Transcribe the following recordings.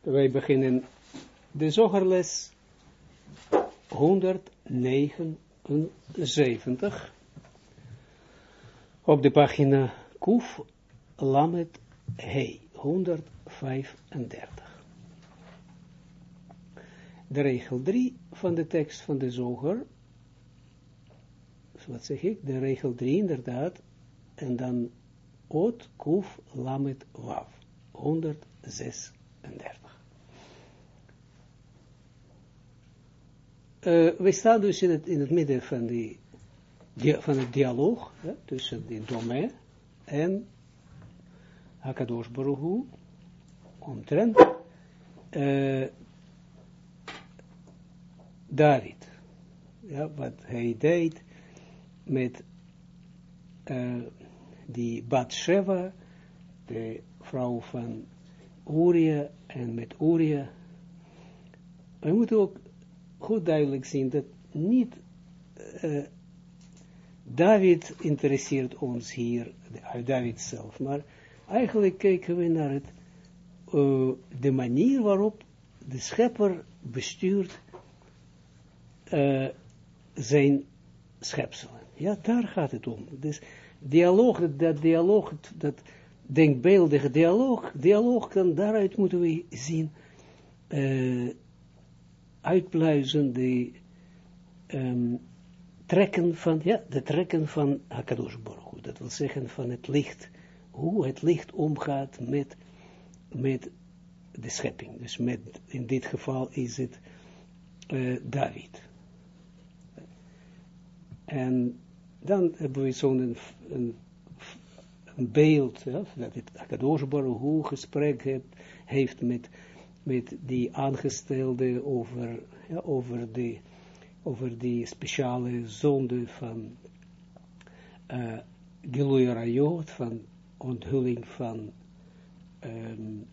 Wij beginnen de zogerles 179 op de pagina Kuf Lamet He 135. De regel 3 van de tekst van de zoger, wat zeg ik, de regel 3 inderdaad, en dan Ot Kuf Lamet Wav 136. Uh, we staan dus in het, in het midden van, die, van het dialoog tussen die domein en Hakadosh Baruch omtrent uh, David. Ja, wat hij deed met uh, die Batsheva, de vrouw van Uria, en met Uria. We moeten ook goed duidelijk zien dat niet uh, David interesseert ons hier, David zelf, maar eigenlijk kijken we naar het, uh, de manier waarop de schepper bestuurt zijn schepselen. Ja, daar gaat het om. Dus dialoog, dat dialoog, dat denkbeeldige dialoog, dialoog kan daaruit moeten we zien, uitpluizen de um, trekken van, ja, de trekken van Hakadosh Dat wil zeggen van het licht, hoe het licht omgaat met, met de schepping. Dus met, in dit geval is het uh, David. En dan hebben we zo'n een, een, beeld, dat het Hakadosh Baruch gesprek heeft, heeft met met die aangestelde over, ja, over, de, over die speciale zonde van uh, Gilui Rayot, van onthulling van um,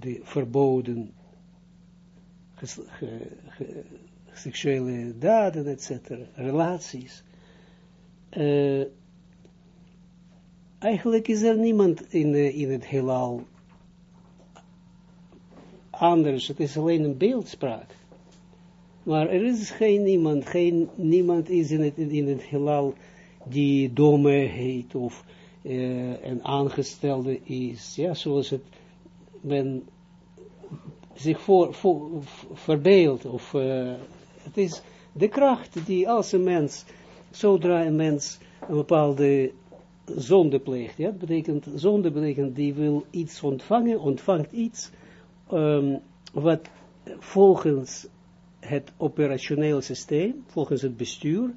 de verboden seksuele daden, etc., relaties. Uh, eigenlijk is er niemand in, in het heelal anders, het is alleen een beeldspraak. Maar er is geen niemand, geen, niemand is in het, in het heelal die dome heet of uh, een aangestelde is, ja, zoals het men zich voor, voor verbeeldt, of uh, het is de kracht die als een mens, zodra een mens een bepaalde zonde pleegt, ja, betekent, zonde betekent die wil iets ontvangen, ontvangt iets, um, wat volgens het operationeel systeem, volgens het bestuur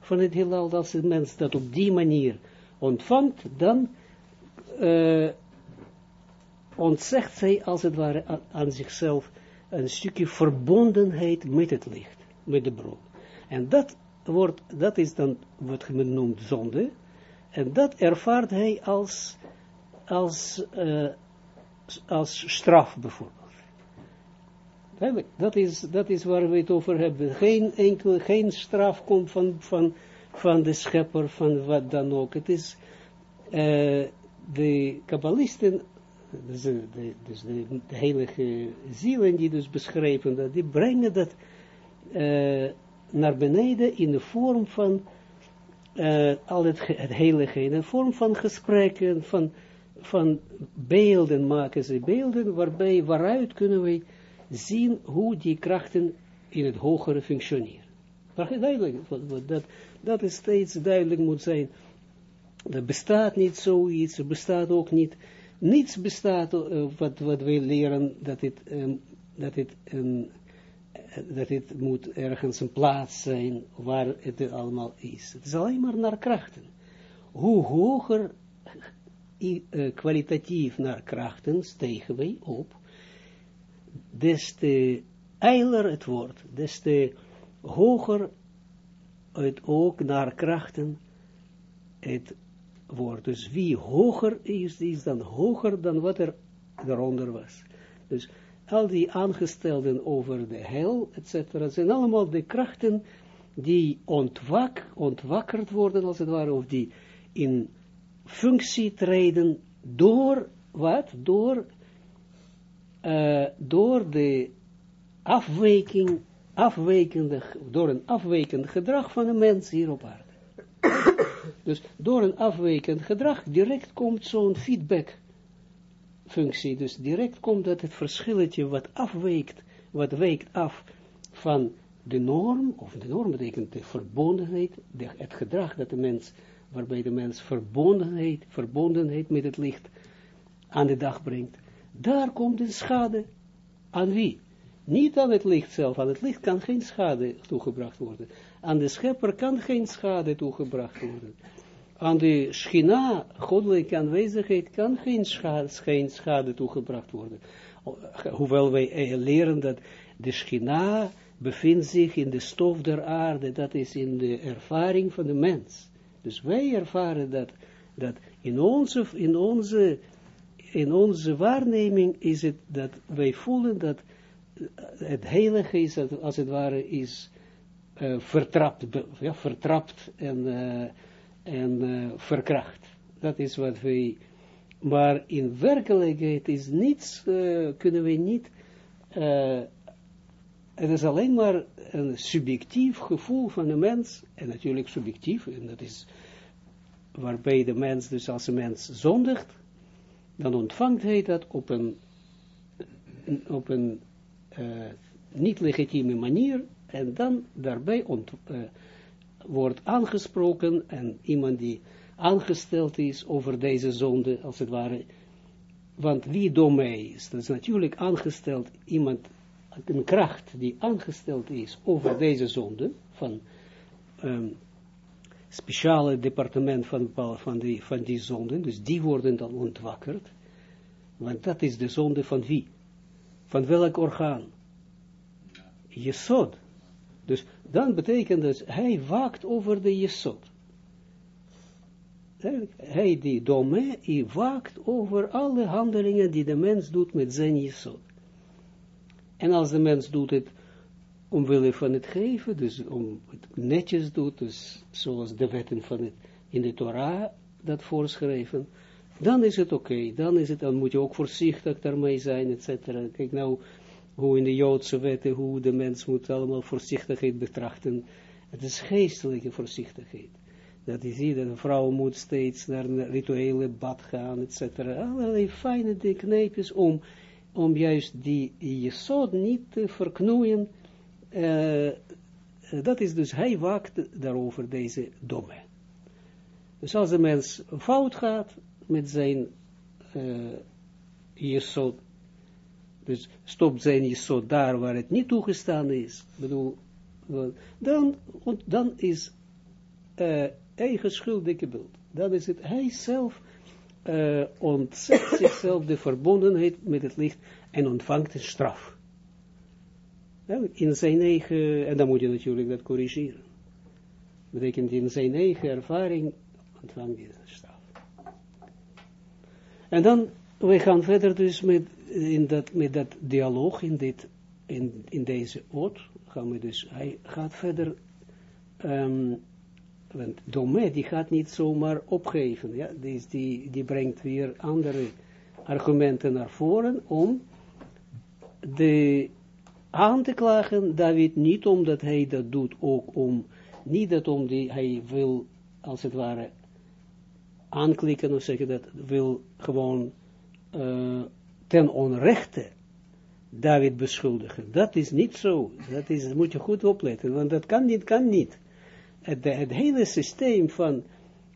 van het heelal, als een mens dat op die manier ontvangt, dan uh, ontzegt zij als het ware aan, zichzelf een stukje verbondenheid met het licht, met de bron. En dat wordt, dat is dan wat men noemt zonde, en dat ervaart hij als, als, uh, als straf bijvoorbeeld. Dat is, dat is waar we het over hebben. Geen enkel, geen straf komt van, van, van de schepper, van wat dan ook. Het is, uh, de kabbalisten, dus, de, dus de, heilige zielen die dus beschrijven, dat, die brengen dat uh, naar beneden in de vorm van uh, al het, het heilige, in de vorm van gesprekken, van, van beelden maken ze beelden, waarbij, waaruit kunnen we zien hoe die krachten in het hogere functioneren. Duidelijk, dat, dat is steeds duidelijk moet zijn. Er bestaat niet zoiets, er bestaat ook niet, niets bestaat uh, wat, wat wij leren, dat het, dat, het, um, dat het moet ergens een plaats zijn waar het allemaal is. Het is alleen maar naar krachten. Hoe hoger kwalitatief naar krachten stegen wij op, des te eiler het wordt, des te hoger het ook naar krachten het wordt. Dus wie hoger is, is dan hoger dan wat er eronder was. Dus al die aangestelden over de hel, etc., zijn allemaal de krachten die ontwak, ontwakkerd worden, als het ware, of die in functie treden door, wat? Door uh, door de afwijking, afwijkende, door een afwijkend gedrag van een mens hier op aarde. dus door een afwijkend gedrag direct komt zo'n feedback functie, dus direct komt dat het verschilletje wat afwijkt, wat wijkt af van de norm, of de norm betekent de verbondenheid, de, het gedrag dat de mens, waarbij de mens verbondenheid, verbondenheid met het licht aan de dag brengt, daar komt een schade aan wie? Niet aan het licht zelf, aan het licht kan geen schade toegebracht worden. Aan de schepper kan geen schade toegebracht worden. Aan de schina, goddelijke aanwezigheid, kan geen schade, geen schade toegebracht worden. Hoewel wij leren dat de schina bevindt zich in de stof der aarde, dat is in de ervaring van de mens. Dus wij ervaren dat, dat in onze, in onze, in onze waarneming is het dat wij voelen dat het heilige is, als het ware, is uh, vertrapt, ja, vertrapt en, uh, en verkracht. Dat is wat wij, maar in werkelijkheid is niets, kunnen we niet, het is alleen maar een subjectief gevoel van de mens, en natuurlijk subjectief, en dat is waarbij de mens, dus als een mens zondigt, dan ontvangt hij dat op een, op een uh, niet legitieme manier, en dan daarbij uh, wordt aangesproken, en iemand die aangesteld is over deze zonde, als het ware, want wie mij is, dat is natuurlijk aangesteld iemand, een kracht die aangesteld is over deze zonde, van um, speciale departement van, van, die, van die zonden, dus die worden dan ontwakkerd, want dat is de zonde van wie? Van welk orgaan? Jesod. Dus dan betekent dat hij waakt over de Jesod. Hij die dome, hij waakt over alle handelingen die de mens doet met zijn Jesod. En als de mens doet het omwille van het geven, dus om het netjes doet, dus zoals de wetten van het in de Torah dat voorschrijven, dan is het oké, dan is het, dan moet je ook voorzichtig daarmee zijn, et cetera. Kijk nou, hoe in de Joodse wetten, hoe de mens moet allemaal voorzichtigheid betrachten. Het is geestelijke voorzichtigheid. Dat is hier, dat een vrouw moet steeds naar een rituele bad gaan, et cetera. Allerlei fijne kneepjes om, om juist die jesod niet te verknoeien. Uh, dat is dus, hij waakt daarover, deze domme. Dus als de mens fout gaat, met zijn uh, dus stopt zijn jesod daar waar het niet toegestaan is, bedoel, dan, dan is uh, eigen schuld beeld. Dan is het hij zelf uh, ontzet zichzelf de verbondenheid met het licht en ontvangt een straf. in zijn eigen, en dan moet je natuurlijk dat corrigeren. Betekent in zijn eigen ervaring ontvangt hij een straf. En dan, we gaan verder dus met, in dat, met dat dialoog, in, dit, in, in deze oot, gaan we dus, hij gaat verder, um, want Domé, die gaat niet zomaar opgeven, ja, die, die, die brengt weer andere argumenten naar voren om de aan te klagen, David, niet omdat hij dat doet, ook om, niet dat om die, hij wil, als het ware, aanklikken of zeggen dat wil gewoon uh, ten onrechte David beschuldigen. Dat is niet zo. Dat, is, moet je goed opletten, want dat kan niet, kan niet. Het, het hele systeem van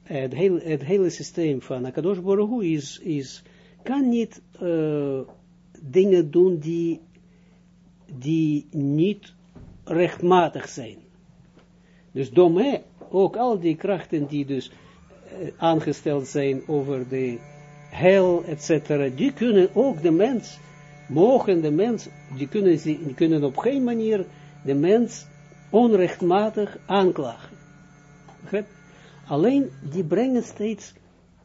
het hele, het hele systeem van Akadosh is, is, kan niet uh, dingen doen die, die niet rechtmatig zijn. Dus dom, ook al die krachten die dus uh, aangesteld zijn over de hel, etc., die kunnen ook de mens, mogen de mens, die kunnen, die kunnen op geen manier de mens onrechtmatig aanklagen. Alleen die brengen steeds,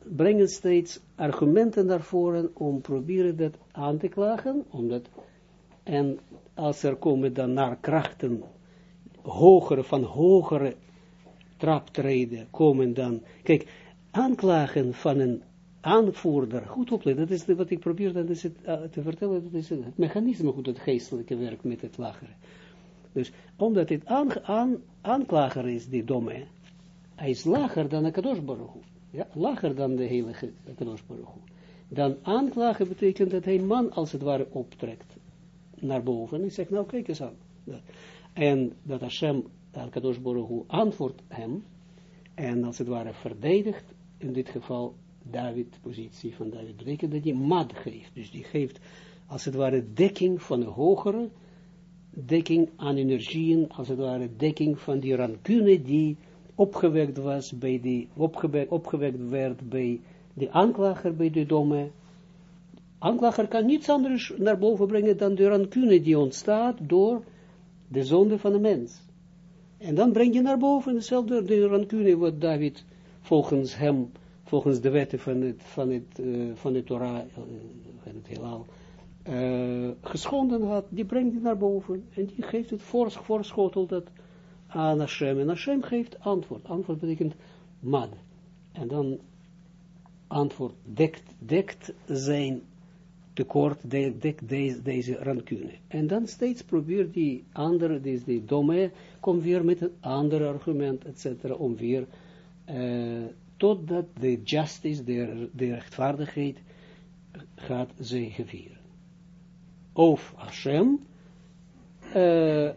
brengen steeds argumenten naar voren om proberen dat aan te klagen, omdat, en als er komen dan naar krachten hogere, van hogere traptreden komen dan, kijk, aanklagen van een aanvoerder, goed opletten, dat is wat ik probeer is het, uh, te vertellen, dat is het, mechanisme hoe het geestelijke werkt met het lagere. Dus omdat het aan, aan, aanklager is, die domme, hij is lager dan de Kadosh Baruch ja, lager dan de heilige Kadosh Baruch Dan aanklagen betekent dat hij man als het ware optrekt naar boven en zegt, nou kijk eens aan. En dat Hashem, Kadosh Baruch antwoordt hem, en als het ware verdedigt, in dit geval David, positie van David, betekent dat hij mad geeft. Dus die geeft, als het ware, dekking van een hogere, dekking aan energieën, als het ware, dekking van die rancune die opgewekt was, bij die, opgewekt, opgewekt werd bij de aanklager, bij de domme. Aanklager kan niets anders naar boven brengen dan de rancune die ontstaat door de zonde van de mens. En dan breng je naar boven dezelfde de rancune wat David volgens hem, volgens de wetten van het, van het, uh, van de Torah, uh, van het heelal, uh, geschonden had, die brengt hij naar boven en die geeft het voor, voorschoteld dat aan Hashem. En Hashem geeft antwoord. Antwoord betekent mad. En dan antwoord dekt, dekt zijn tekort, dekt deze, deze rancune. En dan steeds probeert die andere, dus die domme, komt weer met een ander argument, etc. om weer, uh, totdat de justice, de, rechtvaardigheid, gaat zegevieren. Of Hashem, uh,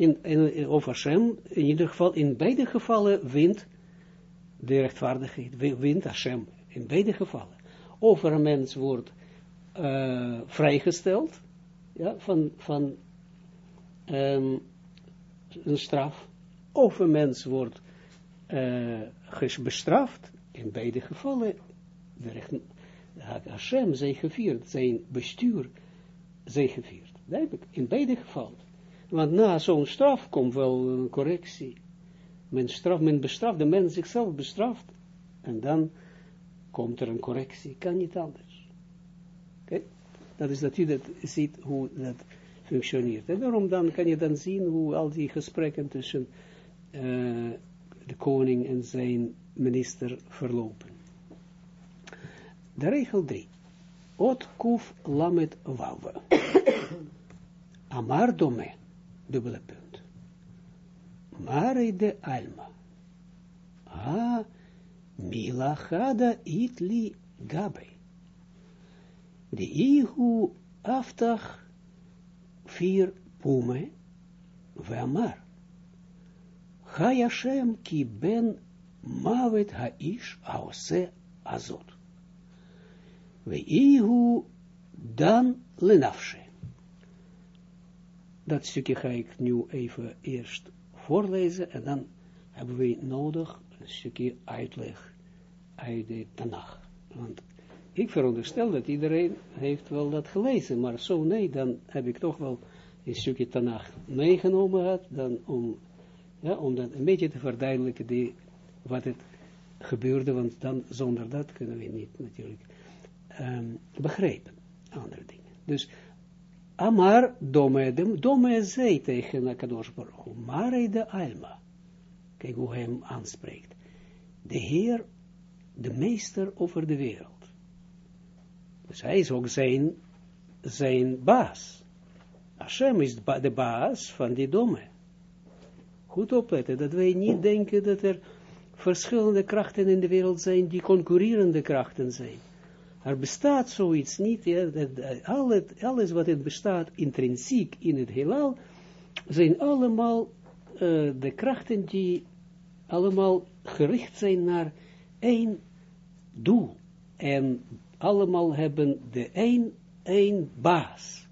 in, in, of Hashem, in ieder geval, in beide gevallen wint de rechtvaardigheid, wint Hashem, in beide gevallen. Of een mens wordt uh, vrijgesteld, ja, van, van um, een straf, of een mens wordt uh, bestraft, in beide gevallen, de recht, Hashem zij gevierd, zijn bestuur zij gevierd. In beide gevallen. Want na zo'n straf komt wel een correctie. Men, straf, men bestraft, de mens zichzelf bestraft. En dan komt er een correctie. Kan niet anders. Oké? Dat is dat je dat ziet hoe dat functioneert. En daarom dan kan je dan zien hoe al die gesprekken tussen uh, de koning en zijn minister verlopen. De regel 3. Ot kuf lamet wawe. Amar dome dubbele punt. Mare de alma. Ha, mila chada itli gabe. De ihu aftach vier pume, ve'amar. Ha Yashem ki ben mavet ha-ish haose azot. Ve'ihu dan lenafshe. Dat stukje ga ik nu even eerst voorlezen en dan hebben we nodig een stukje uitleg uit de Tanach. Want ik veronderstel dat iedereen heeft wel dat gelezen, maar zo nee, dan heb ik toch wel een stukje Tanach meegenomen had, dan om, ja, om dat een beetje te verduidelijken wat het gebeurde, want dan zonder dat kunnen we niet natuurlijk um, begrijpen, andere dingen. Dus Amar dome, dome zei tegen Akadosh Baruch Hu, de Alma. Kijk hoe hij hem aanspreekt. De Heer, de meester over de wereld. Dus hij is ook zijn, zijn baas. Hashem is de baas van die dome. Goed opletten, dat wij niet denken dat er verschillende krachten in de wereld zijn die concurrerende krachten zijn. Er bestaat zoiets niet, ja, dat, alles wat het bestaat intrinsiek in het heelal, zijn allemaal uh, de krachten die allemaal gericht zijn naar één doel. En allemaal hebben de één, één baas.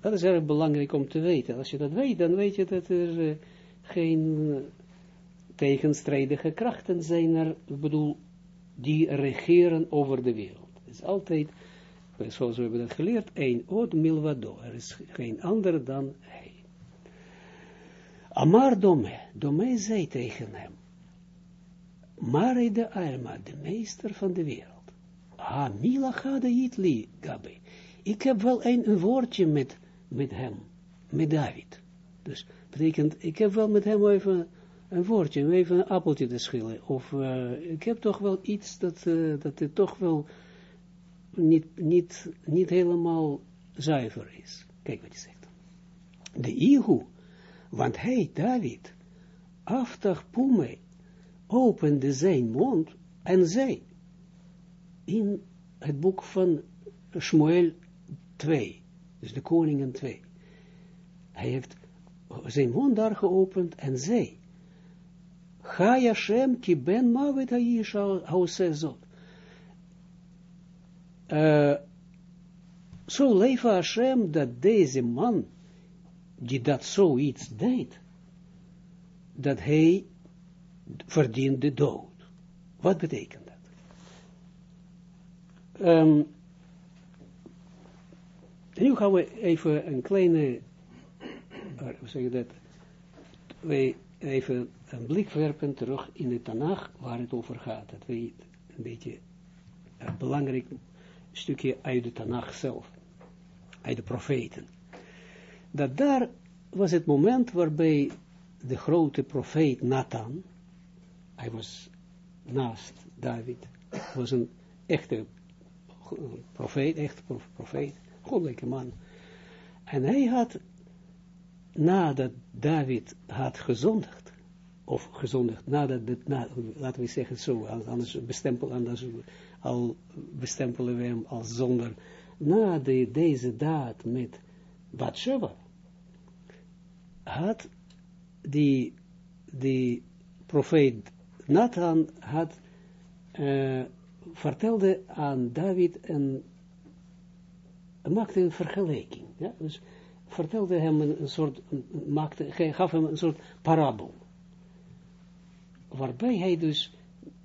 Dat is erg belangrijk om te weten. Als je dat weet, dan weet je dat er uh, geen tegenstrijdige krachten zijn er, ik bedoel, die regeren over de wereld. Het is altijd, zoals we hebben dat geleerd, een od milvado. Er is geen ander dan hij. Amar Dome, Dome zei tegen hem, Mare de Alma, de meester van de wereld. Ah, Mila gade. Ik heb wel een, een woordje met, met hem, met David. Dus betekent, ik heb wel met hem even een woordje, even een appeltje te schillen. Of uh, ik heb toch wel iets dat, uh, dat het toch wel niet, niet, niet helemaal zuiver is. Kijk wat hij zegt. De Ihu, want hij, David, aftag pume, opende zijn mond en zei, in het boek van Shmuel 2, dus de koningen 2. Hij heeft zijn mond daar geopend en zei, Ga Hashem ki ben mavet haish hausezot. Uh, zo leven Hashem dat deze man, die dat zoiets deed, dat hij verdient de dood. Wat betekent dat? Um, nu gaan we even een kleine, hoe zeg je dat, wij even een blik werpen terug in de Tanach, waar het over gaat. Dat wij een beetje een belangrijk stukje uit de Tanach zelf, uit de profeten. Dat daar was het moment waarbij de grote profeet Nathan, hij was naast David, was een echte profeet, echte profeet, goddelijke man. En hij had, nadat David had gezondigd, of gezondigd, nadat, na, laten we zeggen zo, anders bestempelen, anders al bestempelen we hem als zonder, na de, deze daad met Bathsheba, had die, die profeet Nathan had, uh, vertelde aan David en maakte een vergelijking. Ja? Dus vertelde hem een soort, maakte, gaf hem een soort parabel. Waarbij hij dus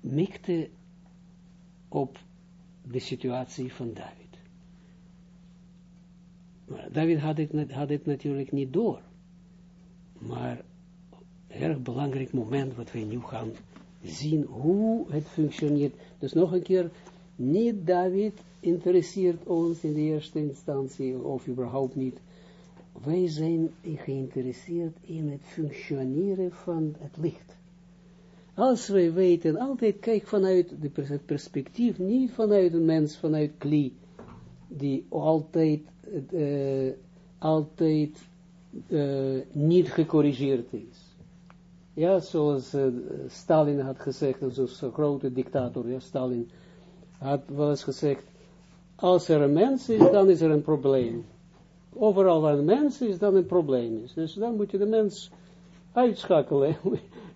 mikte op de situatie van David. David had het, had het natuurlijk niet door. Maar een erg belangrijk moment wat wij nu gaan zien hoe het functioneert. Dus nog een keer, niet David interesseert ons in de eerste instantie, of überhaupt niet. Wij zijn geïnteresseerd in het functioneren van het licht. Als wij weten, altijd kijk vanuit het perspectief, niet vanuit een mens, vanuit kli, die altijd, uh, altijd uh, niet gecorrigeerd is. Ja, zoals uh, Stalin had gezegd, zo'n grote dictator, ja, Stalin had wel eens gezegd, als er een mens is, dan is er een probleem. Overal waar een mens is, dan een probleem is. Dus dan moet je de mens uitschakelen,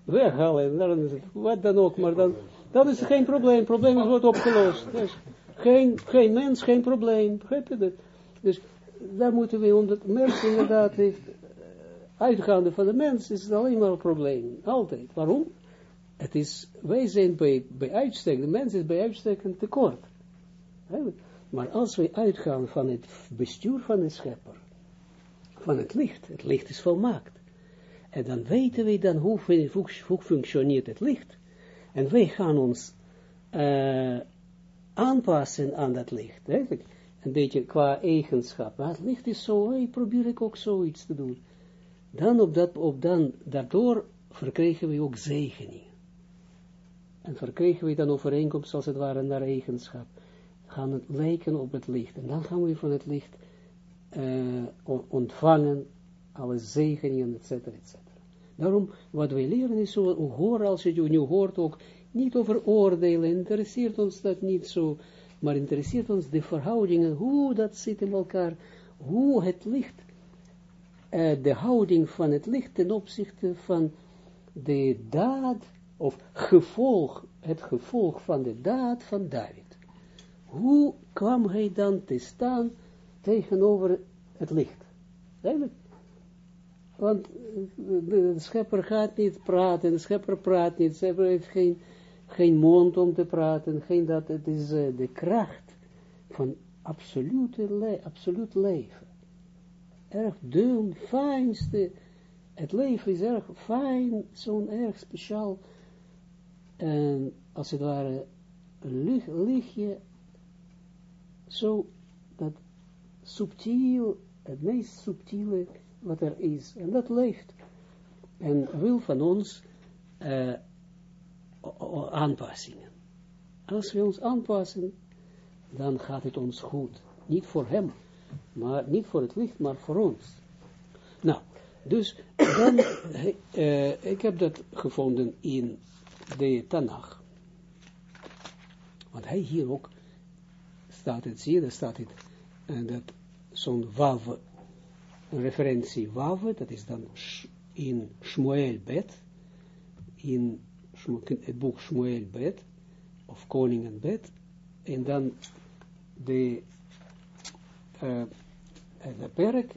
weghalen, dan is het, wat dan ook, maar dan, dan is er geen probleem. Het probleem wordt opgelost. Dus geen, geen mens, geen probleem. Begrijp je dat? Dus daar moeten we, omdat mens inderdaad heeft, uitgaande van de mens, is het alleen maar een probleem. Altijd. Waarom? Het is, wij zijn bij, bij uitstek, de mens is bij uitstek een tekort. Maar als wij uitgaan van het bestuur van de schepper, van het licht, het licht is volmaakt. En dan weten we dan hoe, hoe, functioneert het licht. En wij gaan ons uh, aanpassen aan dat licht. Eigenlijk. Een beetje qua eigenschap. Maar het licht is zo, hey, probeer ik ook zoiets te doen. Dan op dat, op dan, daardoor verkrijgen we ook zegeningen. En verkrijgen we dan overeenkomst als het ware naar eigenschap gaan het lijken op het licht. En dan gaan we van het licht uh, ontvangen, alle zegeningen, et cetera, et cetera. Daarom, wat wij leren is zo, horen als je nu hoort ook, niet over oordelen, interesseert ons dat niet zo, maar interesseert ons de verhoudingen, hoe dat zit in elkaar, hoe het licht, uh, de houding van het licht ten opzichte van de daad, of gevolg, het gevolg van de daad van David. Hoe kwam hij dan te staan tegenover het licht? Want de schepper gaat niet praten, de schepper praat niet, schepper heeft geen, geen mond om te praten, geen dat, het is uh, de kracht van absolute absoluut leven. Erg dun, fijnste, het leven is erg fijn, zo'n erg speciaal, en als het ware, een lichtje. Zo dat subtiel, het meest subtiele wat er is. En dat leeft. En wil van ons uh, aanpassingen. Als we ons aanpassen, dan gaat het ons goed. Niet voor hem, maar niet voor het licht, maar voor ons. Nou, dus dan, uh, ik heb dat gevonden in de Tanach. Want hij hier ook staat het, zie je, daar staat het, en dat zo'n wav, referentie wav, dat is dan in Shmuel Bet, in het boek Shmuel Bet, of Koningen Bet, en dan de, uh, de perk,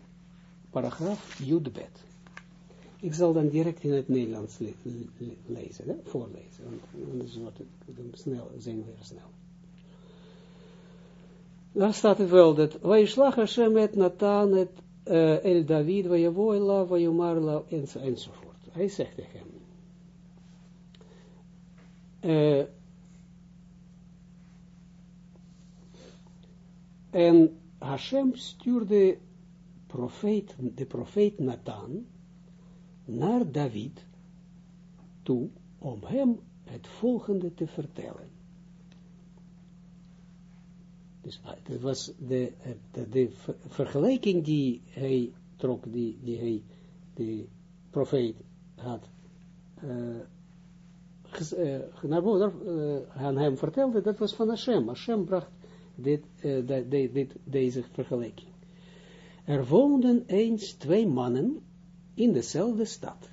paragraaf Judbet. Ik zal dan direct in het Nederlands le le lezen, hè? voorlezen, want anders wordt het snel, zijn we snel. Daar staat het wel dat, Vaishlach Hashem et Nathan et uh, El David, Vajavoila, Vajumarla, enzovoort. Hij zegt tegen hem. Uh, en Hashem stuurde profeet, de profeet Nathan naar David toe om hem het volgende te vertellen. Dus ah, dat was de, de, de vergelijking die hij trok, die, die hij, de profeet had uh, naar uh, aan hem vertelde, dat was van Hashem. Hashem bracht dit, deze vergelijking. Er woonden eens twee mannen in dezelfde stad.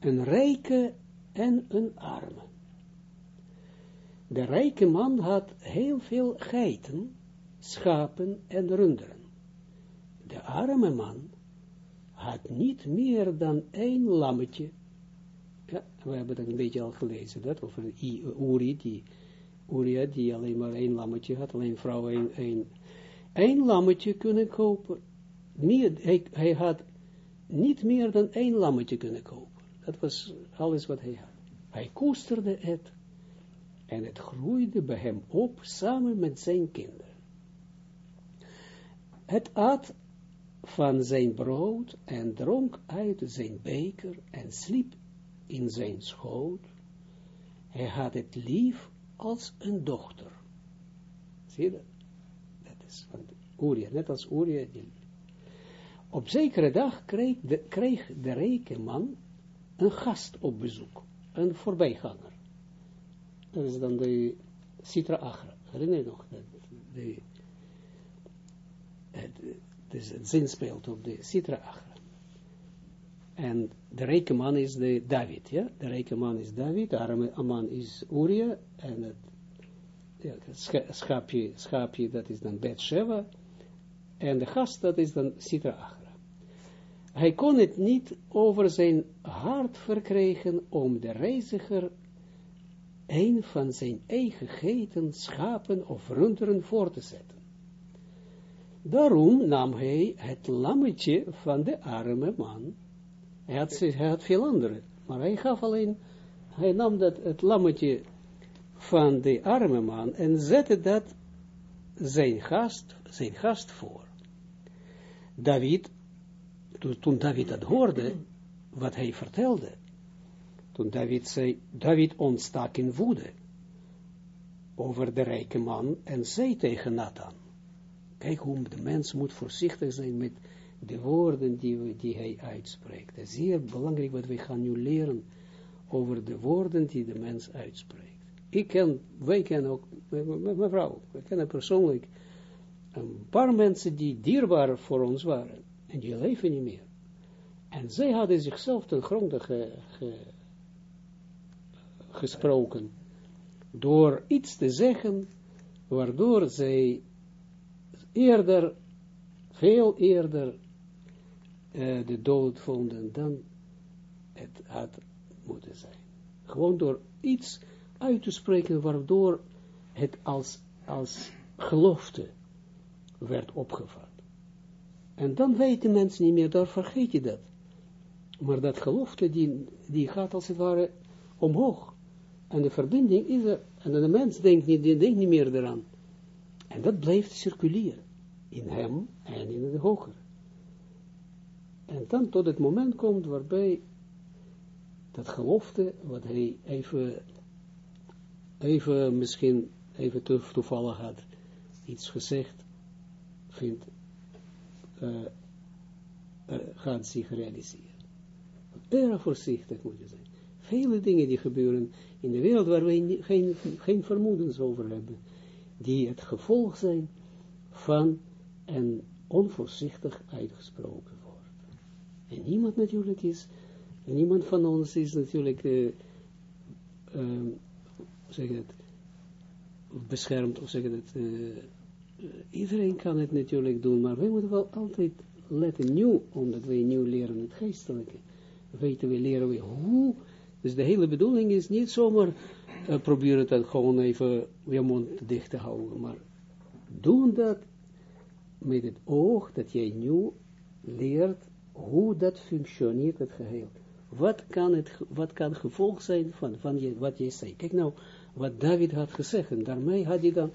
Een rijke en een arme. De rijke man had heel veel geiten, schapen en runderen. De arme man had niet meer dan één lammetje. Ja, we hebben dat een beetje al gelezen, dat over Uri, die, alleen maar één lammetje had, alleen vrouw één, één, lammetje kunnen kopen. Hij, hij had niet meer dan één lammetje kunnen kopen. Dat was alles wat hij had. Hij koesterde het en het groeide bij hem op samen met zijn kinderen. Het at van zijn brood en dronk uit zijn beker en sliep in zijn schoot. Hij had het lief als een dochter. Zie je dat? Dat is van Uriah, net als Uriah. Op zekere dag kreeg de, kreeg de rijke man een gast op bezoek, een voorbijganger. Dat is dan de Citra Agra. Herinner je nog? De, het, dus het zin speelt op de Citra Agra. En de rijke man is de David, ja? De rijke man is David, de arme man is Uriah, en het, ja, het schaapje, schaapje, dat is dan Sheva, en de gast, dat is dan Citra Agra. Hij kon het niet over zijn hart verkrijgen om de reiziger een van zijn eigen geten, schapen of runderen voor te zetten. Daarom nam hij het lammetje van de arme man. Hij had, hij had veel andere, maar hij gaf alleen, hij nam dat, het lammetje van de arme man en zette dat zijn gast, zijn gast voor. David, toen David dat hoorde, wat hij vertelde, toen David zei, David ontstak in woede over de rijke man en zei tegen Nathan, kijk hoe de mens moet voorzichtig zijn met de woorden die, die hij uitspreekt. Het is zeer belangrijk wat we gaan nu leren over de woorden die de mens uitspreekt. Ik ken, wij kennen ook, mevrouw, we kennen persoonlijk een paar mensen die dierbaar voor ons waren, en die leven niet meer. En zij hadden zichzelf ten gronde ge, gesproken, door iets te zeggen, waardoor zij eerder, veel eerder, uh, de dood vonden dan het had moeten zijn. Gewoon door iets uit te spreken, waardoor het als, als gelofte werd opgevat. En dan weten mensen niet meer, daar vergeet je dat. Maar dat gelofte, die, die gaat als het ware omhoog. En de verbinding is er. En de mens denkt niet, die denkt niet meer eraan. En dat blijft circuleren. In hem en in de hoger. En dan tot het moment komt waarbij dat gelofte, wat hij even, even misschien, even toevallig had iets gezegd, vindt, uh, uh, gaat zich realiseren. Erg voorzichtig moet je zijn. Vele dingen die gebeuren in de wereld waar wij geen, geen vermoedens over hebben, die het gevolg zijn van een onvoorzichtig uitgesproken woord. En niemand natuurlijk is, en niemand van ons is natuurlijk, uh, zeg het, beschermd, of zeg het, uh, iedereen kan het natuurlijk doen, maar wij moeten wel altijd letten, nieuw, omdat wij nieuw leren het geestelijke, weten we, leren we hoe, dus de hele bedoeling is niet zomaar uh, proberen het gewoon even je mond dicht te houden, maar doen dat met het oog dat jij nu leert hoe dat functioneert het geheel. Wat kan het, wat kan gevolg zijn van, van je, wat jij zei. Kijk nou, wat David had gezegd, en daarmee had hij dan,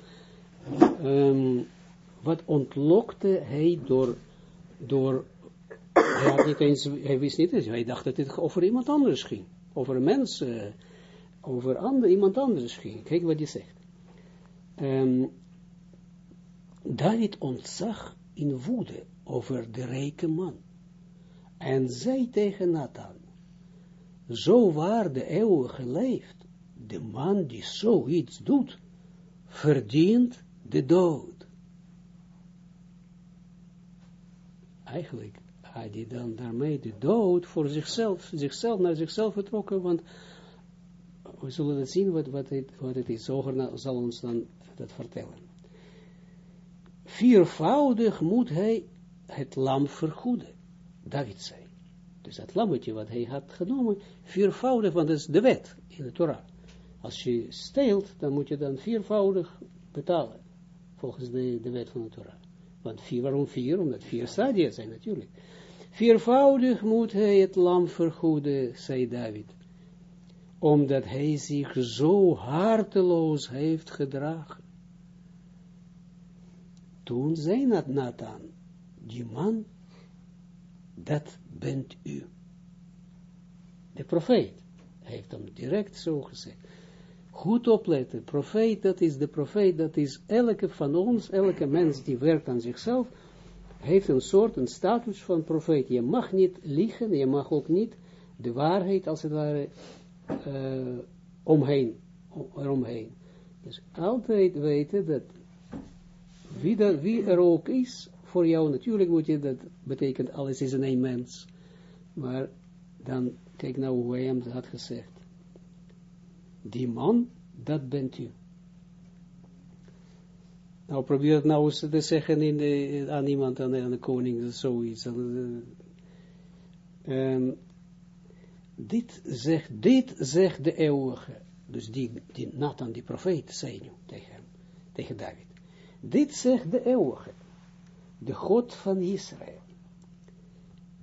um, wat ontlokte hij door, door, hij had niet eens, hij wist niet eens, hij dacht dat het over iemand anders ging, over een mens, uh, over ander, iemand anders ging. Kijk wat hij zegt. Um, David ontzag in woede over de rijke man. En zei tegen Nathan, zo waar de eeuwige leeft, de man die zoiets doet, verdient de dood. Eigenlijk had dan daarmee de dood voor zichzelf, zichzelf naar zichzelf getrokken, want we zullen het zien wat, wat, het, wat het is. Zoger zal ons dan dat vertellen. Viervoudig moet hij het lam vergoeden. David zei. Dus dat lammetje wat hij had genomen, viervoudig, want dat is de wet in de Torah. Als je steelt, dan moet je dan viervoudig betalen, volgens de, de wet van de Torah. Want vier, waarom vier? Omdat vier stadia zijn natuurlijk. Viervoudig moet hij het lam vergoeden, zei David. Omdat hij zich zo harteloos heeft gedragen. Toen zei Nathan, die man, dat bent u. De profeet heeft hem direct zo gezegd. Goed opletten, profeet, dat is de profeet, dat is elke van ons, elke mens die werkt aan zichzelf, heeft een soort, een status van profeet. Je mag niet liegen, je mag ook niet de waarheid, als het ware, uh, omheen. Dus altijd weten dat wie, wie er ook is, voor jou natuurlijk moet je, dat betekent alles is een mens. Maar dan, kijk nou hoe hij hem had gezegd. Die man, dat bent u. Nou, probeer het nou eens te zeggen in aan iemand, aan, aan de koning, zoiets. Um, dit zegt, dit zegt de eeuwige. Dus die, die Nathan, die profeet, zei nu tegen hem, tegen David. Dit zegt de eeuwige, de God van Israël.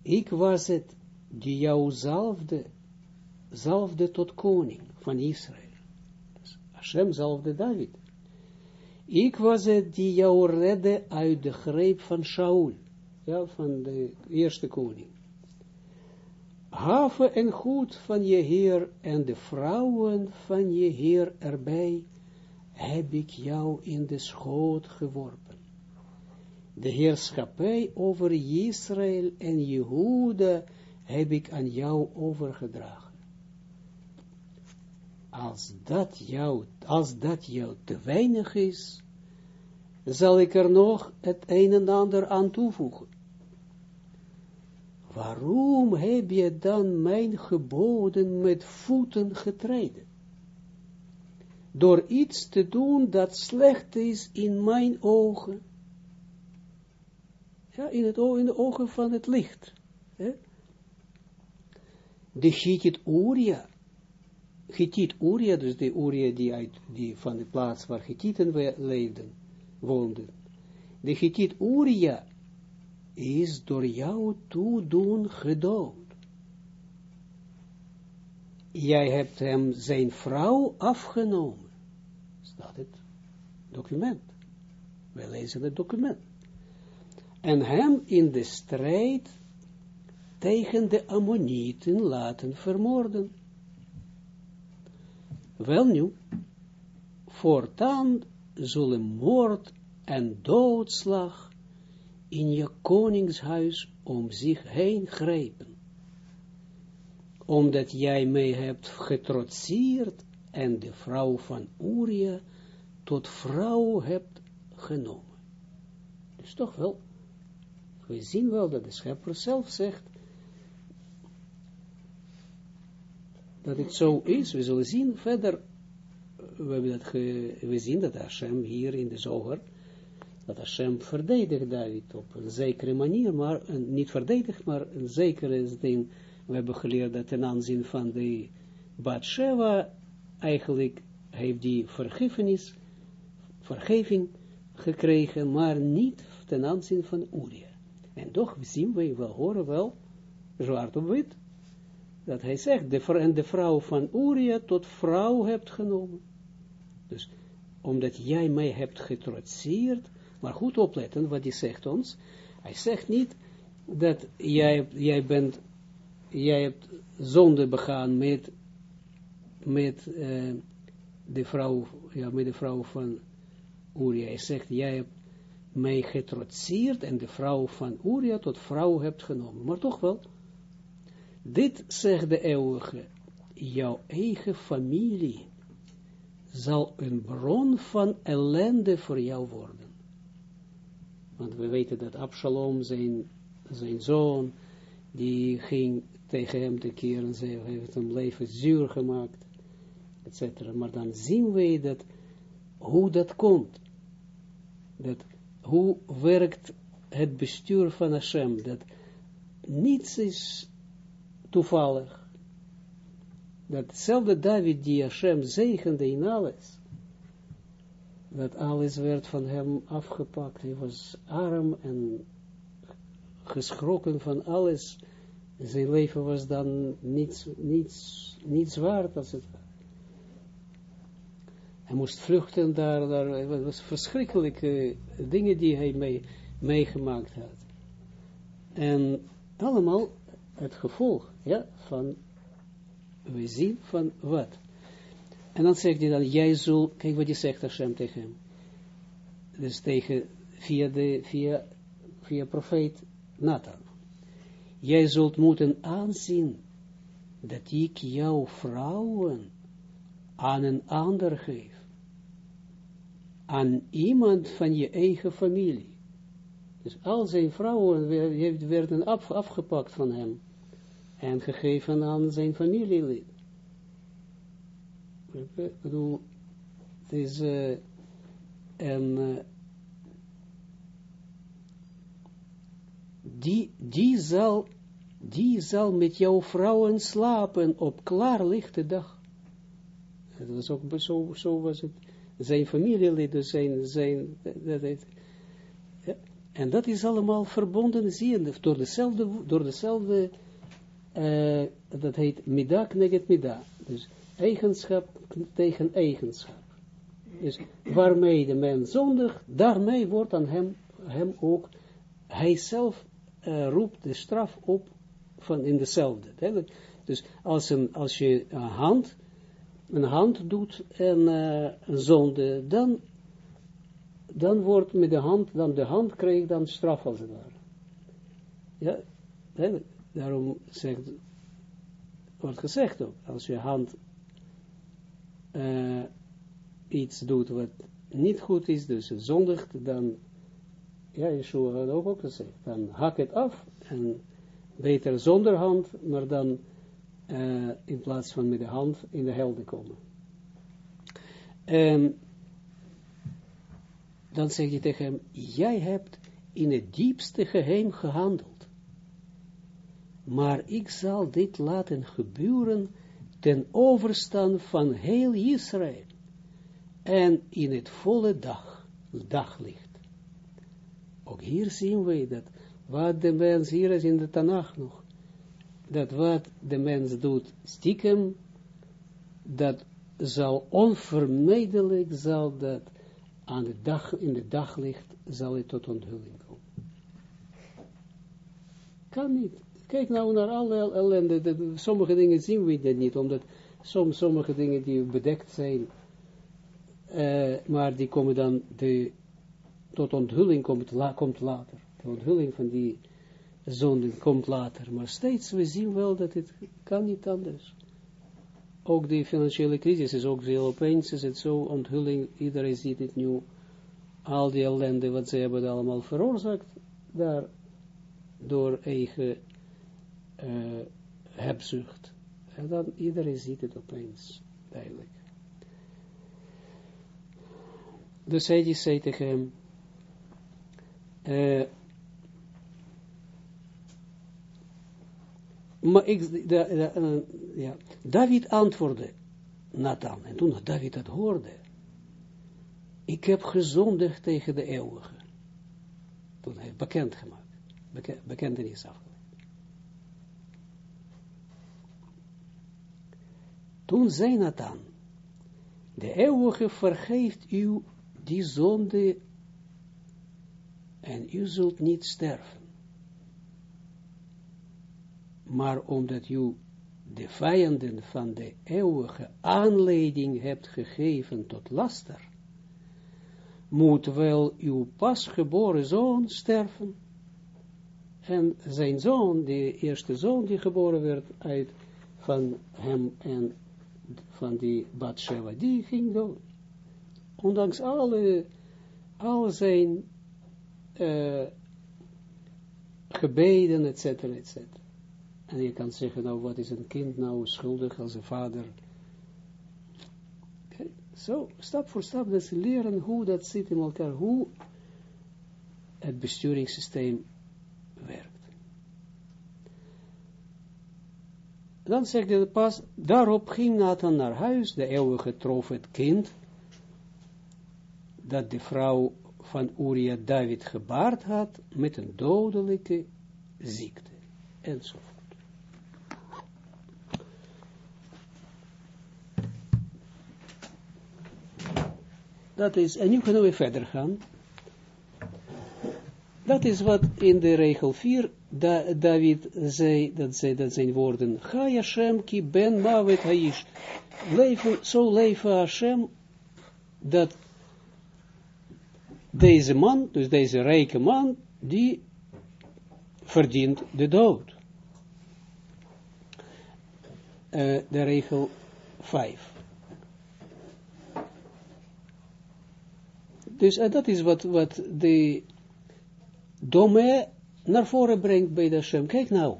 Ik was het die jou zalfde, zalfde tot koning van Israël. Dus Hashem zalfde David. Ik was het die jou redde uit de greep van Shaul, ja, van de eerste koning. Haven en goed van je Heer en de vrouwen van je Heer erbij, heb ik jou in de schoot geworpen. De heerschappij over Israël en Jehuda heb ik aan jou overgedragen. Als dat jou, als dat jou te weinig is, zal ik er nog het een en ander aan toevoegen. Waarom heb je dan mijn geboden met voeten getreden? door iets te doen dat slecht is in mijn ogen. Ja, in, het, in de ogen van het licht. Hè? De Gittit Uria, Gittit Uria, dus de Uria die, van de plaats waar Gittiten leefden, woonden. De Gittit Uria is door jou toedoen gedood jij hebt hem zijn vrouw afgenomen staat het document. Wij lezen het document. En hem in de strijd tegen de Ammonieten laten vermoorden. Wel nu, voortaan zullen moord en doodslag in je koningshuis om zich heen grijpen, omdat jij mij hebt getrotseerd en de vrouw van Uria tot vrouw hebt genomen. Dus toch wel, we zien wel dat de schepper zelf zegt, dat het zo is, we zullen zien verder, we, hebben dat we zien dat Hashem hier in de zoger, dat Hashem verdedigt David op een zekere manier, maar een, niet verdedigt, maar een zekere ding, we hebben geleerd dat ten aanzien van de Batsheva, eigenlijk heeft die vergiffenis, vergeving gekregen, maar niet ten aanzien van Uria. En toch zien we, wel horen wel, zwart op wit, dat hij zegt, de, en de vrouw van Uria tot vrouw hebt genomen. Dus, omdat jij mij hebt getrotseerd, maar goed opletten wat hij zegt ons, hij zegt niet dat jij, jij bent, jij hebt zonde begaan met, met uh, de vrouw, ja, met de vrouw van Uria. Hij zegt, jij hebt mij getrotseerd en de vrouw van Uria tot vrouw hebt genomen. Maar toch wel, dit zegt de eeuwige, jouw eigen familie zal een bron van ellende voor jou worden. Want we weten dat Absalom, zijn, zijn zoon, die ging tegen hem te keren, ze heeft hem leven zuur gemaakt, etc. Maar dan zien we dat, hoe dat komt. Dat, hoe werkt het bestuur van Hashem, dat niets is toevallig. Datzelfde David die Hashem zegende in alles, dat alles werd van hem afgepakt. Hij was arm en geschrokken van alles. Zijn leven was dan niets, niets, niets waard als het Hij moest vluchten daar, daar het was verschrikkelijke dingen die hij mee, meegemaakt had. En allemaal het gevolg ja, van, we zien van wat. En dan zegt hij dan, jij zult, kijk wat hij zegt Hashem tegen hem. Dus tegen, via de, via, via profeet Nathan. Jij zult moeten aanzien dat ik jouw vrouwen aan een ander geef. Aan iemand van je eigen familie. Dus al zijn vrouwen werden afgepakt van hem en gegeven aan zijn familielid. Ik bedoel, het is en uh, die, die, zal, die zal met jouw vrouwen slapen op klaarlichte dag. Dat was ook zo, zo was het. Zijn familielid, dus zijn, zijn, dat, dat, ja. en dat is allemaal verbonden, zie door dezelfde, door dezelfde uh, dat heet midak neget mida. Dus eigenschap tegen eigenschap. Dus waarmee de mens zondig, daarmee wordt aan hem, hem ook, hij zelf uh, roept de straf op van in dezelfde. Dus als, een, als je een hand, een hand doet en uh, een zonde, dan, dan wordt met de hand, dan de hand krijgt dan straf als het ware. Ja, Daarom zegt, wordt gezegd ook, als je hand uh, iets doet wat niet goed is, dus zondigt, dan, ja, Yeshua had ook, ook gezegd, dan hak het af en beter zonder hand, maar dan uh, in plaats van met de hand in de helden komen. En dan zeg je tegen hem, jij hebt in het diepste geheim gehandeld maar ik zal dit laten gebeuren ten overstaan van heel Israël en in het volle dag, daglicht. Ook hier zien we dat wat de mens, hier is in de Tanach nog, dat wat de mens doet stiekem, dat zal onvermijdelijk, zal dat aan de dag, in de daglicht, zal het tot onthulling komen. Kan niet. Kijk nou naar alle ellende, sommige dingen zien we dat niet, omdat soms sommige dingen die bedekt zijn, uh, maar die komen dan, de, tot onthulling komt, komt later. De onthulling van die zonden komt later. Maar steeds, we zien wel dat het kan niet anders. Ook die financiële crisis is ook heel opeens, is het zo onthulling, iedereen ziet het nu, al die ellende wat ze hebben allemaal veroorzaakt, daar, door eigen uh, hebzucht. En dan iedereen ziet het opeens, duidelijk. Dus hij die zei tegen hem, uh, maar ik, uh, ja, David antwoordde Nathan, en toen David dat hoorde, ik heb gezondigd tegen de eeuwige. Toen hij bekend gemaakt, beke, bekentenis afgelegd. Toen zei Nathan, de eeuwige vergeeft u die zonde en u zult niet sterven. Maar omdat u de vijanden van de eeuwige aanleiding hebt gegeven tot laster, moet wel uw pasgeboren zoon sterven. En zijn zoon, de eerste zoon die geboren werd uit van hem en van die Batsheva, die ging dood. Ondanks alle, al zijn uh, gebeden, et cetera, et cetera. En je kan zeggen, nou, wat is een kind nou schuldig als een vader? Zo, stap voor stap, dat ze leren hoe dat zit in elkaar, hoe het besturingssysteem werkt. Dan zegt hij pas, daarop ging Nathan naar huis, de eeuwige trof het kind, dat de vrouw van Uriah David gebaard had, met een dodelijke ziekte, enzovoort. Dat is, en nu kunnen we verder gaan. Dat is wat in de regel 4 da, David zei, dat, zei, dat zijn woorden, Ga Hashem ki ben mavet haish. Zo leven Hashem, dat deze man, dus deze rijke man, die verdient de dood. Uh, de regel 5. Dus uh, dat is wat, wat de Dome naar voren brengt bij de Hashem. Kijk nou,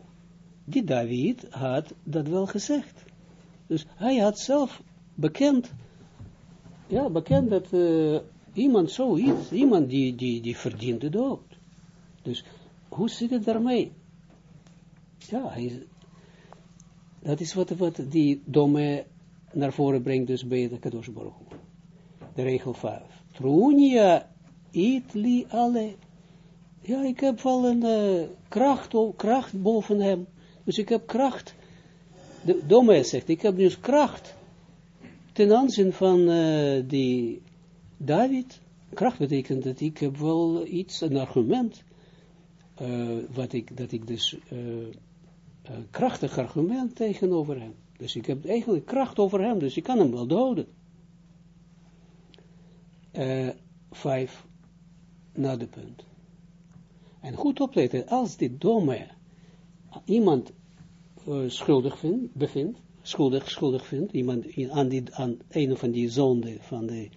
die David had dat wel gezegd. Dus hij had zelf bekend, ja, bekend dat uh, iemand zoiets, iemand die, die, die verdient de dood. Dus hoe zit het daarmee? Ja, hij, dat is wat, wat die Dome naar voren brengt dus bij de Kadosh De regel 5. Trunia it li alle ja, ik heb wel een uh, kracht, kracht boven hem. Dus ik heb kracht. De domme zegt, ik heb dus kracht ten aanzien van uh, die David. Kracht betekent dat ik heb wel iets, een argument, uh, wat ik, dat ik dus een krachtig argument tegenover hem. Dus ik heb eigenlijk kracht over hem, dus ik kan hem wel doden. vijf, na de punt. En goed opletten, als dit domme iemand uh, schuldig vindt, bevindt, schuldig, schuldig vindt, iemand aan, die, aan een van die zonden van de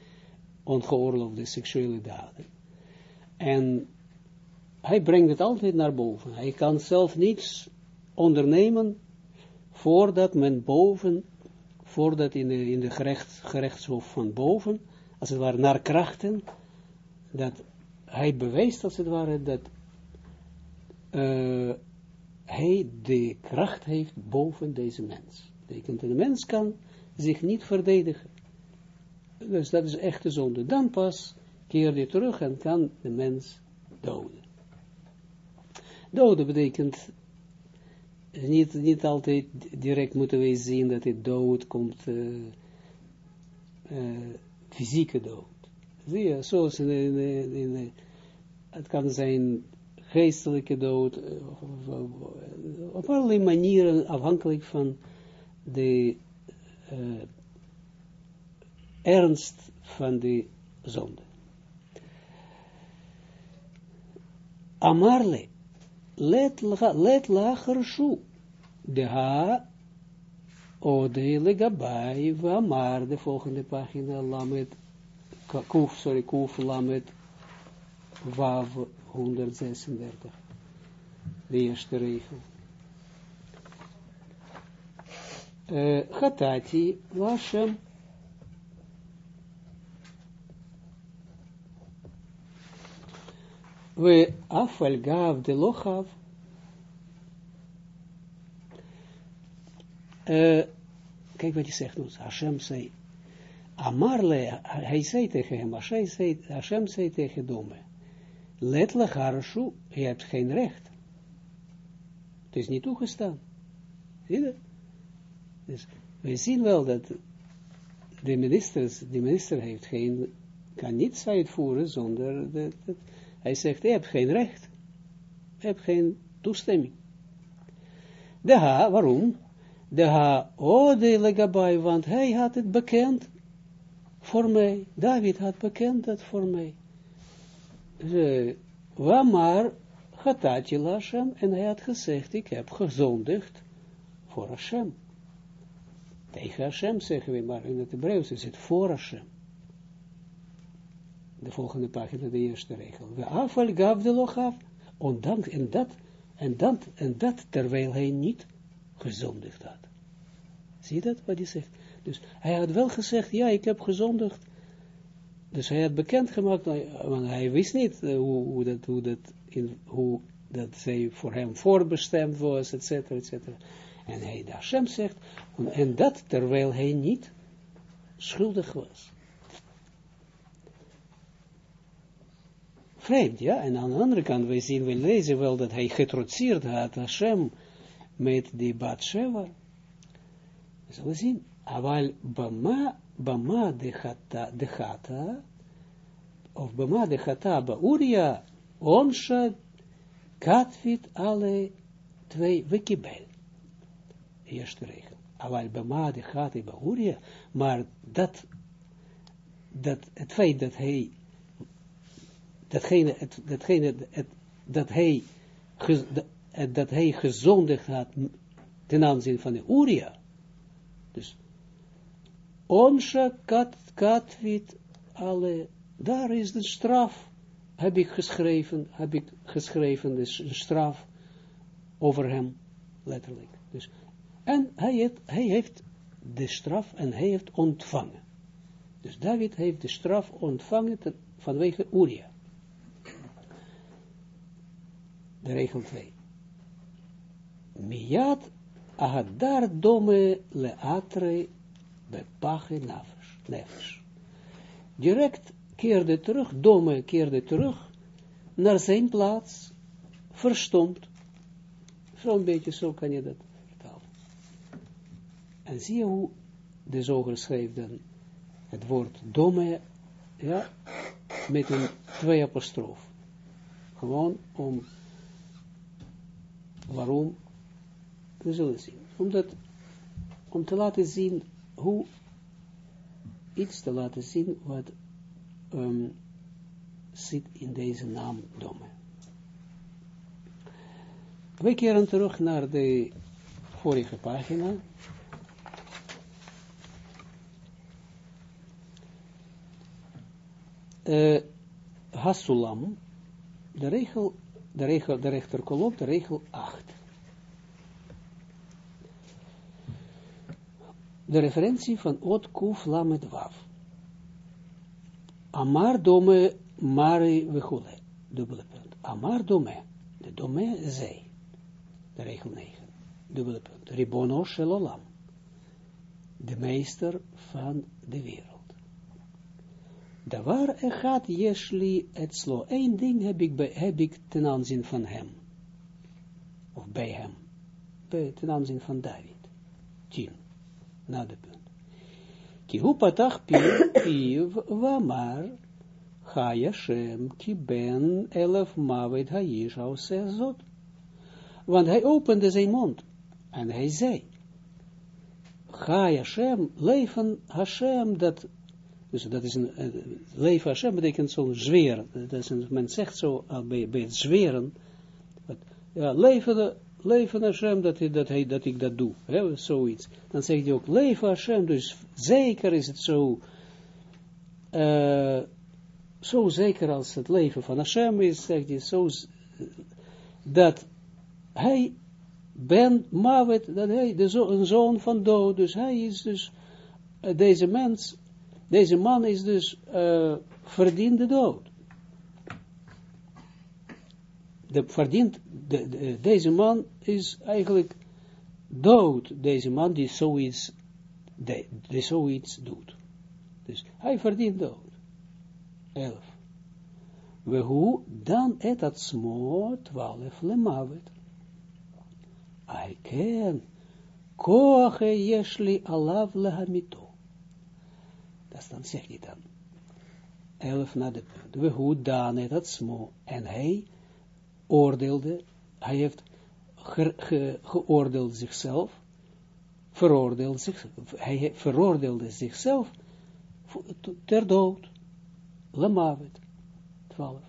ongeoorloofde seksuele daden. En hij brengt het altijd naar boven. Hij kan zelf niets ondernemen voordat men boven, voordat in de, in de gerecht, gerechtshof van boven, als het ware naar krachten, dat hij bewijst als het ware dat uh, hij de kracht heeft boven deze mens. Betekent de mens kan zich niet verdedigen. Dus dat is echte zonde. Dan pas keer je terug en kan de mens doden. Doden betekent niet, niet altijd direct moeten wij zien dat het dood komt, uh, fysieke dood. Zie je, zoals in, in, het kan zijn geestelijke dood, eh, op allerlei manieren afhankelijk van de uh, ernst van de zonde. Amarle, let, lager shu, de ha, odele gabai, amar, de volgende pagina, lamet, kuf, sorry, kuf, lamet, wav, 136, de eerste regel. Uh, Hatati, Lashem, we afal gav de lochav. Uh, kijk wat hij zegt ons. Hashem zei, Amarle, hij zei tegen hem, Hashem zei, Hashem zei tegen Dome, let lecharshu, je hebt geen recht. Het is niet toegestaan. Zie je Dus we zien wel dat de ministers, de minister heeft geen, kan niets uitvoeren zonder dat, hij zegt, je hebt geen recht. Je hebt geen toestemming. De ha, waarom? De ha, ode legabai, want hij had het bekend voor mij. David had bekend dat voor mij. Hatati Hashem, en hij had gezegd, ik heb gezondigd voor Hashem. Tegen Hashem zeggen we, maar in het Hebreeuws is het voor Hashem de volgende pagina, de eerste regel. We afval gaf de lochaf, ondanks, en dat, en dat, en dat, terwijl hij niet gezondigd had. Zie je dat, wat hij zegt? Dus hij had wel gezegd, ja, ik heb gezondigd. Dus hij had bekendgemaakt, want hij wist niet uh, hoe, dat, hoe, dat, in, hoe dat zij voor hem voorbestemd was, et cetera, et cetera. En hij, de Hashem zegt, en dat terwijl hij niet schuldig was. vreemd, ja. En aan de andere kant, wij zien, we lezen wel dat hij getrotseerd had Hashem met die Batsheva. We zullen zien. Aval bama, bama de chata, of bama de chata bauria, onsha, katvit alle twee wikibel. Eerste regel. Aval bama de chata bauria, maar dat, dat, het feit dat hij datgene, datgene dat, hij, dat hij gezondigd had ten aanzien van de Uria. Dus, onsha kat, katvit, alle, daar is de straf, heb ik geschreven, heb ik geschreven, dus een straf over hem, letterlijk. Dus, en hij heeft, hij heeft de straf en hij heeft ontvangen. Dus David heeft de straf ontvangen vanwege Uria. de regel 2. Miyad ahadar dome leatre bepache nefesh. Direct keerde terug, dome keerde terug naar zijn plaats, verstomd. Zo'n beetje zo kan je dat vertalen. En zie je hoe de zoger schreef dan het woord dome, ja, met een twee apostrof. Gewoon om Waarom? We zullen zien. Omdat, om te laten zien hoe, iets te laten zien wat um, zit in deze naam Dome. We keren terug naar de vorige pagina. Uh, Hasulam, de regel de, regel, de rechterkolom, de regel 8. De referentie van Ot Kuf Lamed Wav. Amar dome mari vechule. Dubbele punt. Amar dome. De dome zij. De regel 9. Dubbele punt. Ribono shelolam. De meester van de wereld. Davar echat yeshli etzlo. Eén ding heb ik, bij, heb ik ten aanzien van hem. Of bij hem. Bij, ten aanzien van David. Tien. Na de punt. Ki hu patach piv vamar ha ki ben elef mavet ha'ish zot. Want hij opende zijn mond. En hij zei. Hashem, leven Hashem, dat, dus dat is een, leven Hashem betekent zo'n zweer, dat is een, men zegt zo uh, bij, bij het zweren, ja, leven, leven Hashem, dat, dat, hij, dat ik dat doe, hè, zoiets. Dan zegt hij ook, leven Hashem, dus zeker is het zo, uh, zo zeker als het leven van Hashem is, zegt hij, zo, dat hij ben Mavet, dat hij, de zo, een zoon van dood, dus hij is dus, uh, deze mens, deze man is dus, uh, verdiende dood. De, verdient, de, de, deze man is eigenlijk dood, deze man die zoiets, die, die zoiets doet. Dus hij verdient dood. Elf. We hoe dan et at smo twaalf lemavet. I can. Koche yeshli alav lehamito. Dat dan zeg je dan. Elf na de punt. We hoe dan het dat smo. En hij oordeelde, hij heeft ge, ge, geoordeeld zichzelf, veroordeeld zich, hij veroordeelde zichzelf ter dood. Lamavet. Twaalf.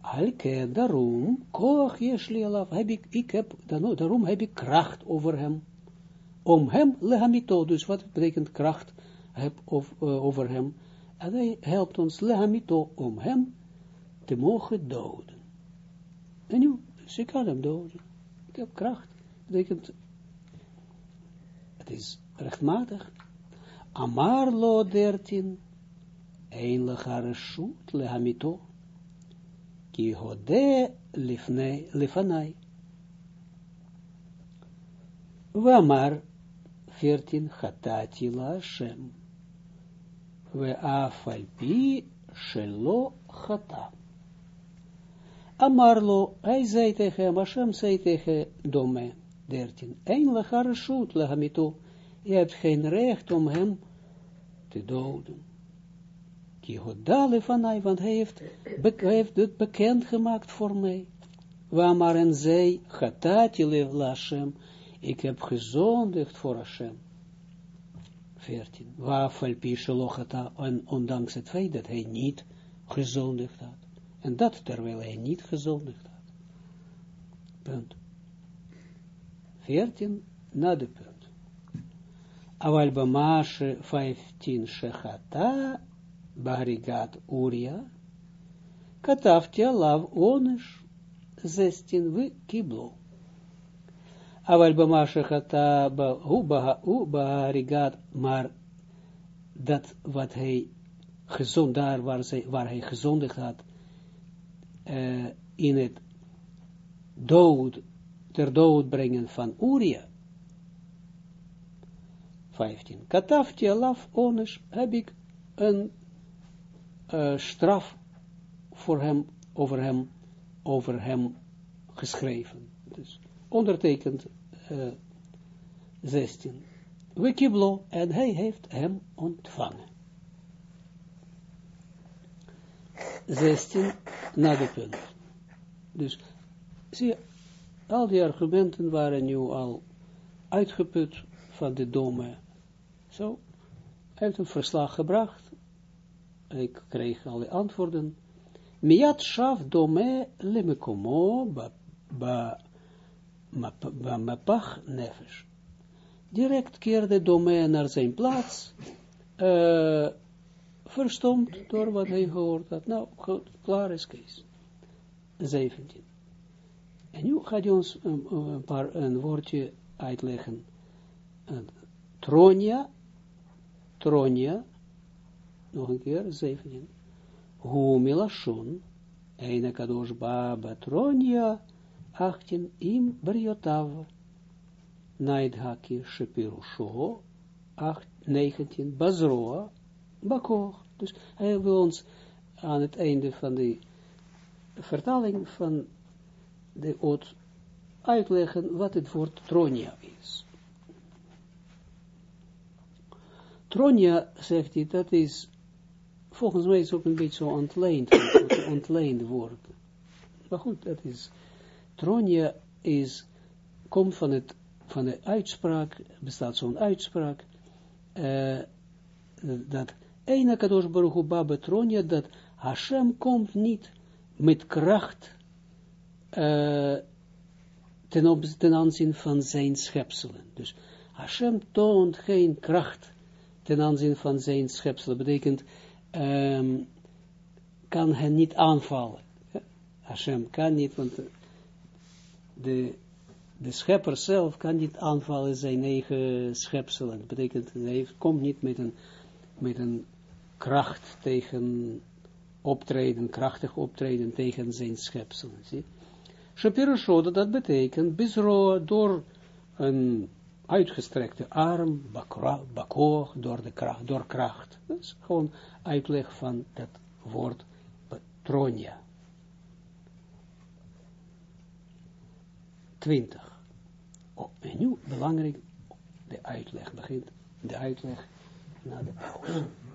Alke, daarom, koch jesli alaf, heb ik, ik heb, daarom heb ik kracht over hem. Om hem, lehamito, dus wat betekent kracht heb uh, over hem? En hij helpt ons, lehamito, om hem te mogen doden. En nu, ze kan hem doden. Ik heb kracht. betekent, het is rechtmatig. Amar lo dertien, een lechare shoot lehamito, ki hode 14 chatati la Hashem. We afalpi shelo chata. Amarlo, hij zei tegen hem, Hashem zei tegen Dome, 13, Ein lachar shoot lehamito, je hebt geen recht om hem te doden. Kihodale van hij, want hij heeft, hij heeft het bekend gemaakt voor mij. Waar en zei, Chatati le Hashem, ik heb gezondigd voor Hashem. 14. Waar falpi shalochata, en ondanks het feit dat hij niet gezondigd had. En dat terwijl hij niet gezondigd had. Punt. 14. Na de punt. Aval bamashe 15 shechata Bahrigat Uria, katafti alav onish, zestin we kiblo. Aval bamashe chata bahrigat, maar dat wat hij gezond, daar waar, zij, waar hij gezondigd had, uh, in het dood, ter dood brengen van Uria. 15. Katafti alaf onish, heb ik een uh, straf voor hem, over hem, over hem geschreven. Dus ondertekend uh, 16. Wikiblo, en hij heeft hem ontvangen. 16 na de punt. Dus, zie je, al die argumenten waren nu al uitgeput van de dome. Zo, hij heeft een verslag gebracht ik kreeg alle antwoorden. Miat shaf dome lemekomo ba, ba, ba mapach nefesh. Direct keerde dome naar zijn plaats, uh, verstomd door wat hij gehoord had. Nou, goed, klaar is Kees. 17. En nu gaat hij ons een, een, paar, een woordje uitleggen. Tronia, Tronia, nog een keer, 17. Hu milashon, Eina kadosh ba batronia, 18, im briotav, naid haki shepirusho, 19, bazroa, bakoch. Dus hij wil ons aan het einde van de vertaling van de oot uitleggen wat het woord tronia is. Tronia, zegt hij, dat is volgens mij is ook een beetje zo ontleend, ontleend woord. Maar goed, dat is, Tronia is, komt van het van de uitspraak, bestaat zo'n uitspraak, uh, dat Eina Kadosh Baruch Hu Ba dat Hashem komt niet met kracht ten, ten aanzien van zijn schepselen. Dus Hashem toont geen kracht ten aanzien van zijn schepselen. betekent, um, kan hen niet aanvallen. Hashem kan niet, want de, de schepper zelf kan niet aanvallen zijn eigen schepselen. Dat betekent, hij komt niet met een, met een kracht tegen optreden, krachtig optreden tegen zijn schepselen. Zie? Shapiroshoda, dat betekent, bisro door een uitgestrekte arm, bakor, door, de kracht, door kracht. Dat is gewoon uitleg van dat woord tronia. 20. Oh, en nu belangrijk, de uitleg begint, de uitleg naar de pauze.